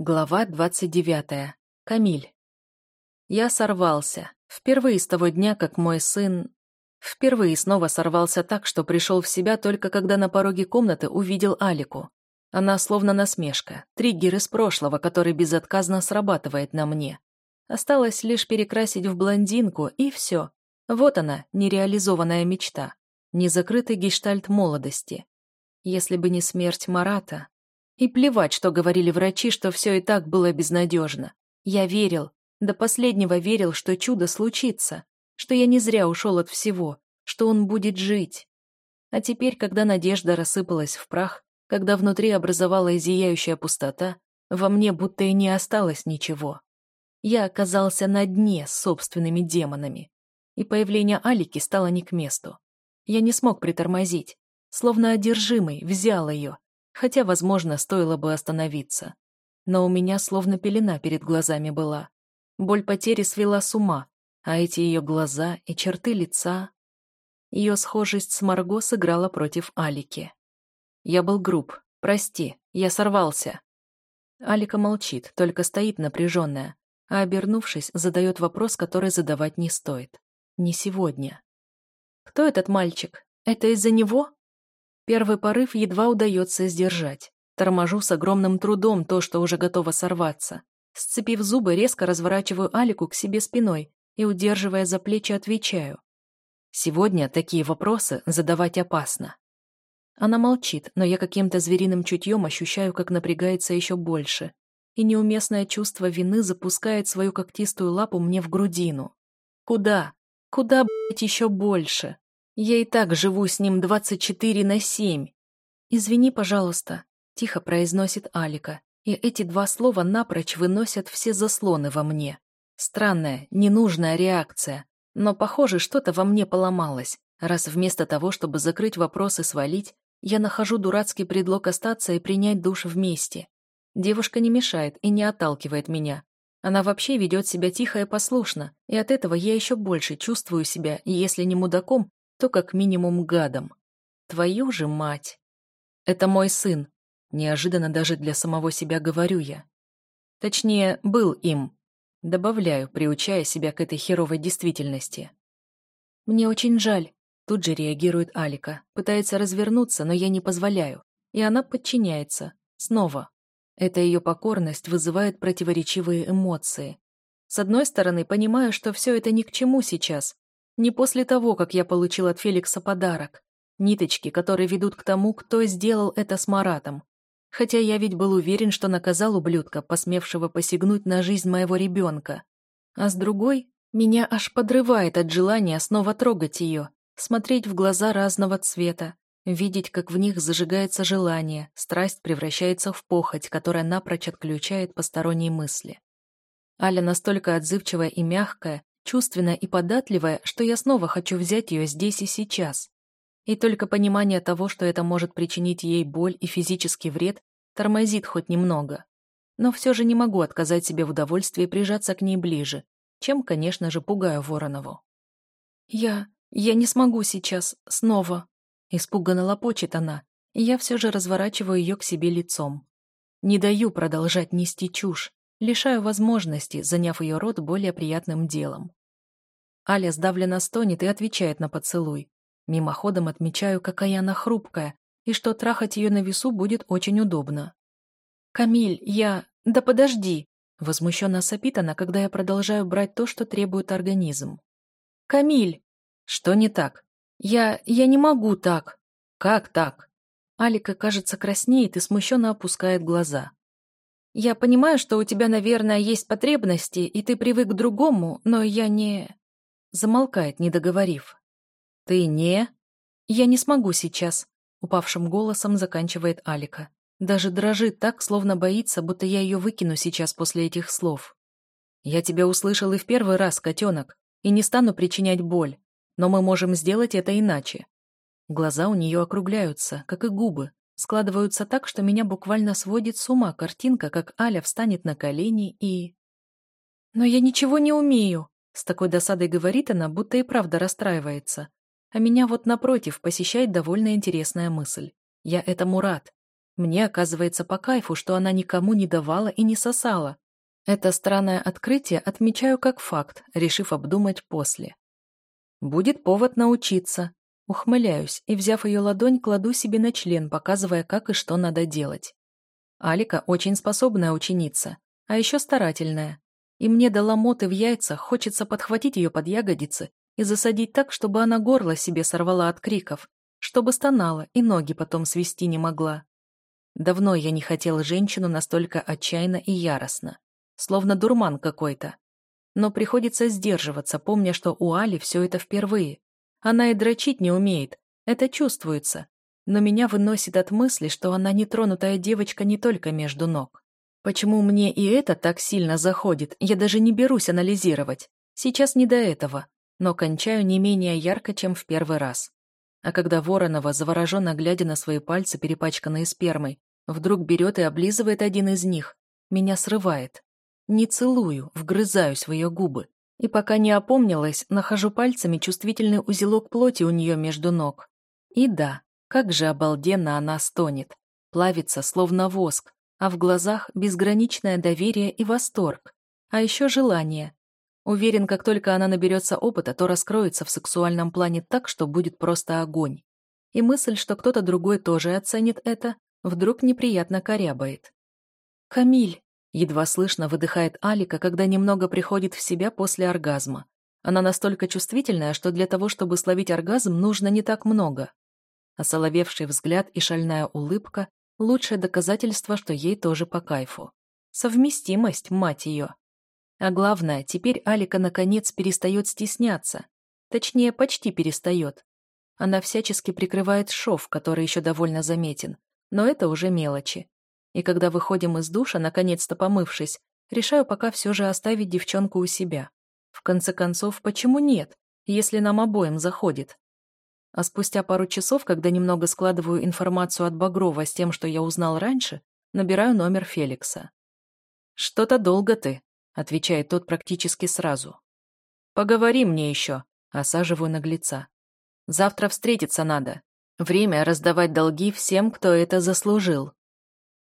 Глава 29. Камиль. Я сорвался. Впервые с того дня, как мой сын... Впервые снова сорвался так, что пришел в себя только когда на пороге комнаты увидел Алику. Она словно насмешка, триггер из прошлого, который безотказно срабатывает на мне. Осталось лишь перекрасить в блондинку, и все. Вот она, нереализованная мечта. Незакрытый гештальт молодости. Если бы не смерть Марата... И плевать, что говорили врачи, что все и так было безнадежно. Я верил, до последнего верил, что чудо случится, что я не зря ушел от всего, что он будет жить. А теперь, когда надежда рассыпалась в прах, когда внутри образовалась зияющая пустота, во мне будто и не осталось ничего. Я оказался на дне с собственными демонами, и появление Алики стало не к месту. Я не смог притормозить, словно одержимый, взял ее, хотя, возможно, стоило бы остановиться. Но у меня словно пелена перед глазами была. Боль потери свела с ума, а эти ее глаза и черты лица... Ее схожесть с Марго сыграла против Алики. Я был груб. Прости, я сорвался. Алика молчит, только стоит напряженная, а, обернувшись, задает вопрос, который задавать не стоит. Не сегодня. «Кто этот мальчик? Это из-за него?» Первый порыв едва удается сдержать. Торможу с огромным трудом то, что уже готово сорваться. Сцепив зубы, резко разворачиваю Алику к себе спиной и, удерживая за плечи, отвечаю. Сегодня такие вопросы задавать опасно. Она молчит, но я каким-то звериным чутьем ощущаю, как напрягается еще больше, и неуместное чувство вины запускает свою когтистую лапу мне в грудину. Куда? Куда, блять, еще больше? Я и так живу с ним 24 на 7. «Извини, пожалуйста», — тихо произносит Алика, и эти два слова напрочь выносят все заслоны во мне. Странная, ненужная реакция, но, похоже, что-то во мне поломалось, раз вместо того, чтобы закрыть вопрос и свалить, я нахожу дурацкий предлог остаться и принять душ вместе. Девушка не мешает и не отталкивает меня. Она вообще ведет себя тихо и послушно, и от этого я еще больше чувствую себя, если не мудаком, то как минимум гадом. Твою же мать! Это мой сын. Неожиданно даже для самого себя говорю я. Точнее, был им. Добавляю, приучая себя к этой херовой действительности. Мне очень жаль. Тут же реагирует Алика. Пытается развернуться, но я не позволяю. И она подчиняется. Снова. Эта ее покорность вызывает противоречивые эмоции. С одной стороны, понимаю, что все это ни к чему сейчас, не после того, как я получил от Феликса подарок. Ниточки, которые ведут к тому, кто сделал это с Маратом. Хотя я ведь был уверен, что наказал ублюдка, посмевшего посягнуть на жизнь моего ребенка. А с другой, меня аж подрывает от желания снова трогать ее, смотреть в глаза разного цвета, видеть, как в них зажигается желание, страсть превращается в похоть, которая напрочь отключает посторонние мысли. Аля настолько отзывчивая и мягкая, чувственная и податливая, что я снова хочу взять ее здесь и сейчас. И только понимание того, что это может причинить ей боль и физический вред, тормозит хоть немного. Но все же не могу отказать себе в удовольствии прижаться к ней ближе, чем, конечно же, пугаю Воронову. «Я... я не смогу сейчас... снова...» Испуганно лопочет она, и я все же разворачиваю ее к себе лицом. Не даю продолжать нести чушь, лишаю возможности, заняв ее рот более приятным делом. Аля сдавленно стонет и отвечает на поцелуй. Мимоходом отмечаю, какая она хрупкая, и что трахать ее на весу будет очень удобно. «Камиль, я... Да подожди!» Возмущенно сопит она, когда я продолжаю брать то, что требует организм. «Камиль!» «Что не так?» «Я... я не могу так!» «Как так?» Алика, кажется, краснеет и смущенно опускает глаза. «Я понимаю, что у тебя, наверное, есть потребности, и ты привык к другому, но я не...» Замолкает, не договорив. «Ты не...» «Я не смогу сейчас», — упавшим голосом заканчивает Алика. Даже дрожит так, словно боится, будто я ее выкину сейчас после этих слов. «Я тебя услышал и в первый раз, котенок, и не стану причинять боль, но мы можем сделать это иначе». Глаза у нее округляются, как и губы, складываются так, что меня буквально сводит с ума картинка, как Аля встанет на колени и... «Но я ничего не умею», с такой досадой говорит она, будто и правда расстраивается. А меня вот напротив посещает довольно интересная мысль. Я этому рад. Мне оказывается по кайфу, что она никому не давала и не сосала. Это странное открытие отмечаю как факт, решив обдумать после. Будет повод научиться. Ухмыляюсь и, взяв ее ладонь, кладу себе на член, показывая, как и что надо делать. Алика очень способная ученица, а еще старательная. И мне до ломоты в яйцах хочется подхватить ее под ягодицы и засадить так, чтобы она горло себе сорвала от криков, чтобы стонала и ноги потом свести не могла. Давно я не хотел женщину настолько отчаянно и яростно, словно дурман какой-то. Но приходится сдерживаться, помня, что у Али все это впервые. Она и дрочить не умеет, это чувствуется. Но меня выносит от мысли, что она нетронутая девочка не только между ног. Почему мне и это так сильно заходит, я даже не берусь анализировать. Сейчас не до этого, но кончаю не менее ярко, чем в первый раз. А когда Воронова, завороженно глядя на свои пальцы, перепачканные спермой, вдруг берет и облизывает один из них, меня срывает. Не целую, вгрызаюсь в ее губы. И пока не опомнилась, нахожу пальцами чувствительный узелок плоти у нее между ног. И да, как же обалденно она стонет. Плавится, словно воск, а в глазах безграничное доверие и восторг. А еще желание, Уверен, как только она наберется опыта, то раскроется в сексуальном плане так, что будет просто огонь. И мысль, что кто-то другой тоже оценит это, вдруг неприятно корябает. «Камиль!» — едва слышно выдыхает Алика, когда немного приходит в себя после оргазма. Она настолько чувствительная, что для того, чтобы словить оргазм, нужно не так много. Осоловевший взгляд и шальная улыбка — лучшее доказательство, что ей тоже по кайфу. Совместимость, мать ее. А главное, теперь Алика наконец перестает стесняться. Точнее, почти перестает. Она всячески прикрывает шов, который еще довольно заметен. Но это уже мелочи. И когда выходим из душа, наконец-то помывшись, решаю пока все же оставить девчонку у себя. В конце концов, почему нет, если нам обоим заходит? А спустя пару часов, когда немного складываю информацию от Багрова с тем, что я узнал раньше, набираю номер Феликса. «Что-то долго ты», отвечает тот практически сразу. «Поговори мне еще», — осаживаю наглеца. «Завтра встретиться надо. Время раздавать долги всем, кто это заслужил».